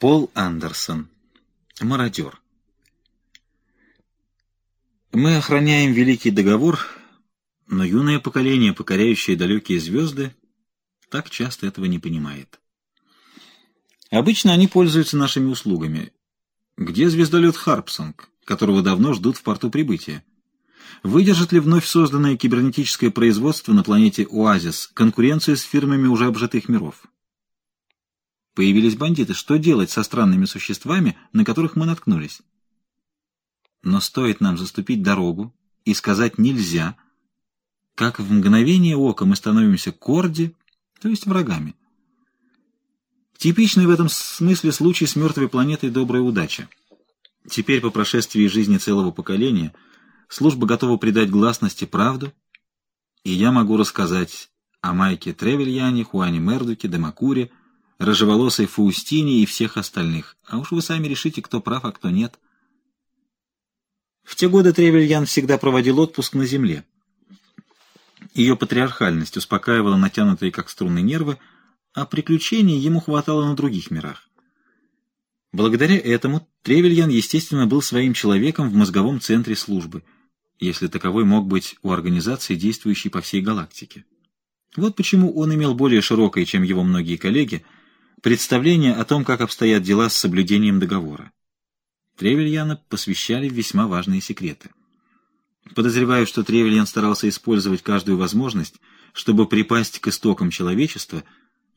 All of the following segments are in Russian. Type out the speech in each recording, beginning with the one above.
Пол Андерсон. Мародер. Мы охраняем Великий Договор, но юное поколение, покоряющее далекие звезды, так часто этого не понимает. Обычно они пользуются нашими услугами. Где звездолет Харпсонг, которого давно ждут в порту прибытия? Выдержит ли вновь созданное кибернетическое производство на планете Оазис конкуренцию с фирмами уже обжитых миров? Появились бандиты. Что делать со странными существами, на которых мы наткнулись? Но стоит нам заступить дорогу и сказать «нельзя», как в мгновение ока мы становимся корди, то есть врагами. Типичный в этом смысле случай с мертвой планетой «Добрая удача». Теперь, по прошествии жизни целого поколения, служба готова придать гласности правду, и я могу рассказать о Майке Тревельяне, Хуане Мердуке, Демакуре, рыжеволосой Фаустине и всех остальных. А уж вы сами решите, кто прав, а кто нет. В те годы Тревельян всегда проводил отпуск на земле. Ее патриархальность успокаивала натянутые как струны нервы, а приключений ему хватало на других мирах. Благодаря этому Тревельян, естественно, был своим человеком в мозговом центре службы, если таковой мог быть у организации, действующей по всей галактике. Вот почему он имел более широкое, чем его многие коллеги, представление о том, как обстоят дела с соблюдением договора. Тревельяна посвящали весьма важные секреты. Подозреваю, что Тревельян старался использовать каждую возможность, чтобы припасть к истокам человечества,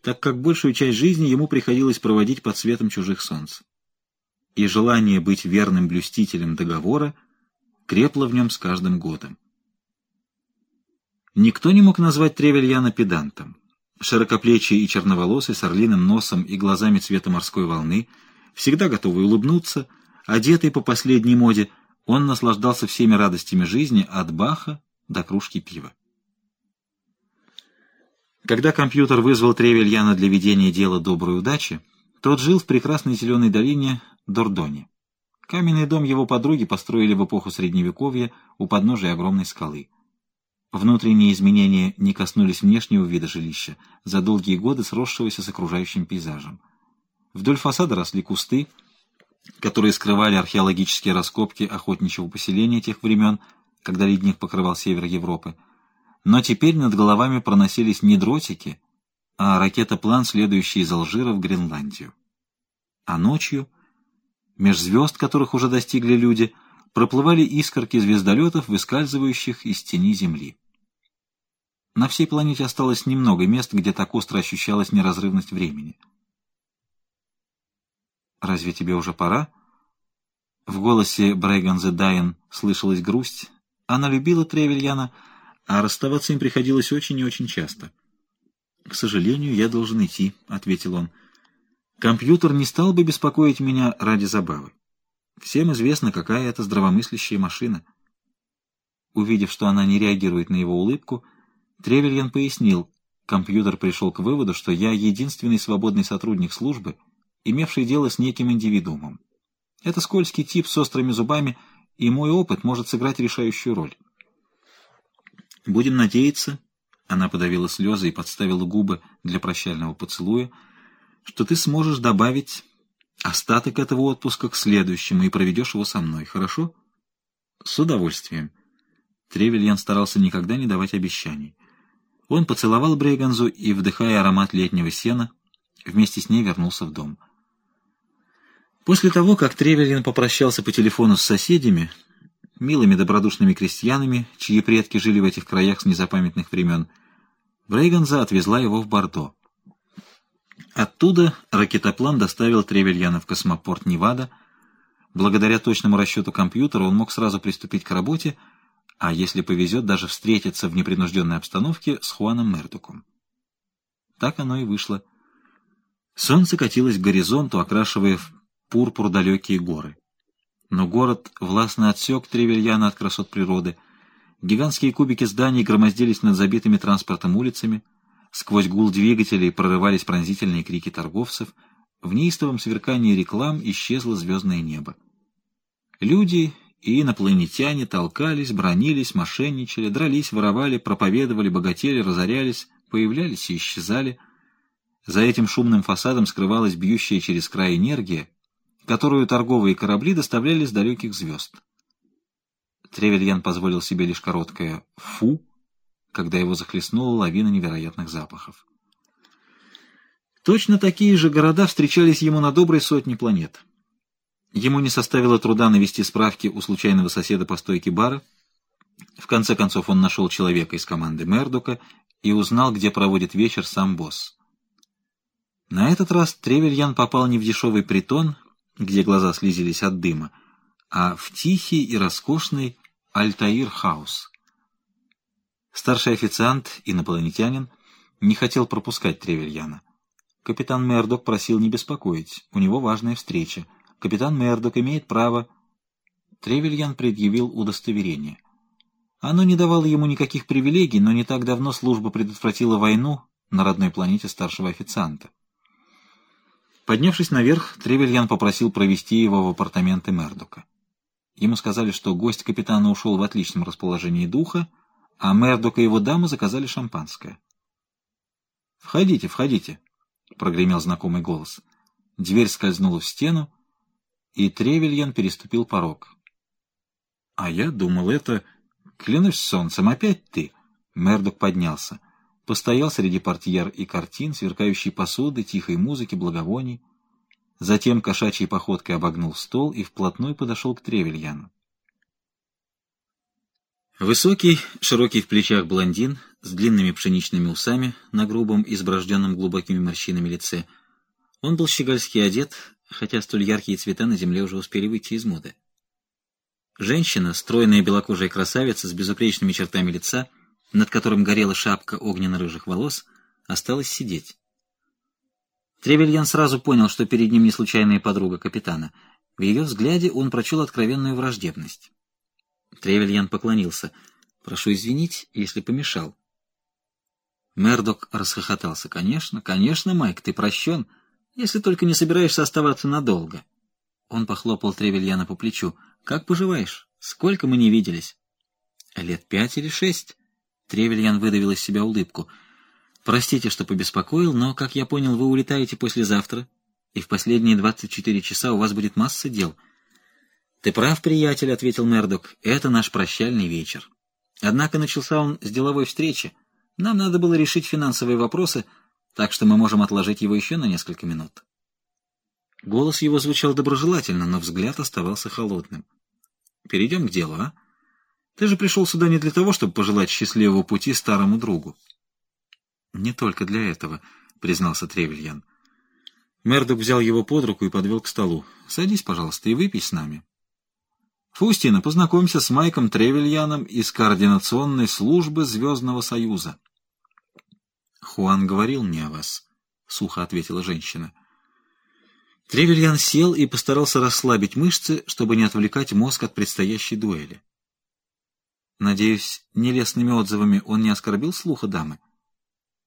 так как большую часть жизни ему приходилось проводить под светом чужих солнц. И желание быть верным блюстителем договора крепло в нем с каждым годом. Никто не мог назвать Тревельяна педантом широкоплечий и черноволосый, с орлиным носом и глазами цвета морской волны, всегда готовый улыбнуться, одетый по последней моде, он наслаждался всеми радостями жизни от Баха до кружки пива. Когда компьютер вызвал Тревельяна для ведения дела доброй удачи, тот жил в прекрасной зеленой долине Дордоне. Каменный дом его подруги построили в эпоху Средневековья у подножия огромной скалы. Внутренние изменения не коснулись внешнего вида жилища, за долгие годы сросшегося с окружающим пейзажем. Вдоль фасада росли кусты, которые скрывали археологические раскопки охотничьего поселения тех времен, когда ледник покрывал север Европы. Но теперь над головами проносились не дротики, а ракетоплан, следующий из Алжира в Гренландию. А ночью, меж звезд, которых уже достигли люди, проплывали искорки звездолетов, выскальзывающих из тени Земли. На всей планете осталось немного мест, где так остро ощущалась неразрывность времени. «Разве тебе уже пора?» В голосе Брейган Дайен слышалась грусть. Она любила Тревельяна, а расставаться им приходилось очень и очень часто. «К сожалению, я должен идти», — ответил он. «Компьютер не стал бы беспокоить меня ради забавы. Всем известно, какая это здравомыслящая машина». Увидев, что она не реагирует на его улыбку, — Тревельян пояснил, компьютер пришел к выводу, что я единственный свободный сотрудник службы, имевший дело с неким индивидуумом. Это скользкий тип с острыми зубами, и мой опыт может сыграть решающую роль. Будем надеяться, она подавила слезы и подставила губы для прощального поцелуя, что ты сможешь добавить остаток этого отпуска к следующему и проведешь его со мной, хорошо? С удовольствием. Тревельян старался никогда не давать обещаний. Он поцеловал Брейганзу и, вдыхая аромат летнего сена, вместе с ней вернулся в дом. После того, как Тревелин попрощался по телефону с соседями, милыми добродушными крестьянами, чьи предки жили в этих краях с незапамятных времен, Брейганза отвезла его в Бордо. Оттуда ракетоплан доставил Тревельяна в космопорт Невада. Благодаря точному расчету компьютера он мог сразу приступить к работе, а если повезет, даже встретиться в непринужденной обстановке с Хуаном Мердуком. Так оно и вышло. Солнце катилось к горизонту, окрашивая в пурпур далекие горы. Но город властно отсек Тревельяна от красот природы. Гигантские кубики зданий громоздились над забитыми транспортом улицами, сквозь гул двигателей прорывались пронзительные крики торговцев, в неистовом сверкании реклам исчезло звездное небо. Люди и инопланетяне толкались, бронились, мошенничали, дрались, воровали, проповедовали, богатели, разорялись, появлялись и исчезали. За этим шумным фасадом скрывалась бьющая через край энергия, которую торговые корабли доставляли с далеких звезд. Тревельян позволил себе лишь короткое «фу», когда его захлестнула лавина невероятных запахов. Точно такие же города встречались ему на доброй сотне планет. Ему не составило труда навести справки у случайного соседа по стойке бара. В конце концов он нашел человека из команды Мердока и узнал, где проводит вечер сам босс. На этот раз Тревельян попал не в дешевый притон, где глаза слезились от дыма, а в тихий и роскошный Альтаир-хаус. Старший официант, инопланетянин, не хотел пропускать Тревельяна. Капитан Мердок просил не беспокоить, у него важная встреча. Капитан Мердок имеет право... Тревельян предъявил удостоверение. Оно не давало ему никаких привилегий, но не так давно служба предотвратила войну на родной планете старшего официанта. Поднявшись наверх, Тревельян попросил провести его в апартаменты Мердока. Ему сказали, что гость капитана ушел в отличном расположении духа, а Мердок и его дама заказали шампанское. «Входите, входите», — прогремел знакомый голос. Дверь скользнула в стену, и Тревельян переступил порог. «А я думал, это... Клянусь солнцем, опять ты!» Мердок поднялся. Постоял среди портьер и картин, сверкающей посуды, тихой музыки, благовоний. Затем кошачьей походкой обогнул стол и вплотную подошел к Тревельяну. Высокий, широкий в плечах блондин с длинными пшеничными усами на грубом, изброжденном глубокими морщинами лице. Он был щегольски одет, хотя столь яркие цвета на земле уже успели выйти из моды. Женщина, стройная белокожая красавица с безупречными чертами лица, над которым горела шапка огненно-рыжих волос, осталась сидеть. Тревельян сразу понял, что перед ним не случайная подруга капитана. В ее взгляде он прочел откровенную враждебность. Тревельян поклонился. «Прошу извинить, если помешал». Мердок расхохотался. «Конечно, конечно, Майк, ты прощен, если только не собираешься оставаться надолго». Он похлопал Тревельяна по плечу. «Как поживаешь? Сколько мы не виделись?» «Лет пять или шесть?» Тревельян выдавил из себя улыбку. «Простите, что побеспокоил, но, как я понял, вы улетаете послезавтра, и в последние двадцать четыре часа у вас будет масса дел». «Ты прав, приятель», — ответил Мердок. «Это наш прощальный вечер». Однако начался он с деловой встречи. Нам надо было решить финансовые вопросы, так что мы можем отложить его еще на несколько минут. Голос его звучал доброжелательно, но взгляд оставался холодным. «Перейдем к делу, а? Ты же пришел сюда не для того, чтобы пожелать счастливого пути старому другу». «Не только для этого», — признался Тревельян. Мердок взял его под руку и подвел к столу. «Садись, пожалуйста, и выпей с нами». Фаустина, познакомься с Майком Тревельяном из Координационной службы Звездного Союза. Хуан говорил мне о вас, — сухо ответила женщина. Тревельян сел и постарался расслабить мышцы, чтобы не отвлекать мозг от предстоящей дуэли. Надеюсь, нелестными отзывами он не оскорбил слуха дамы? —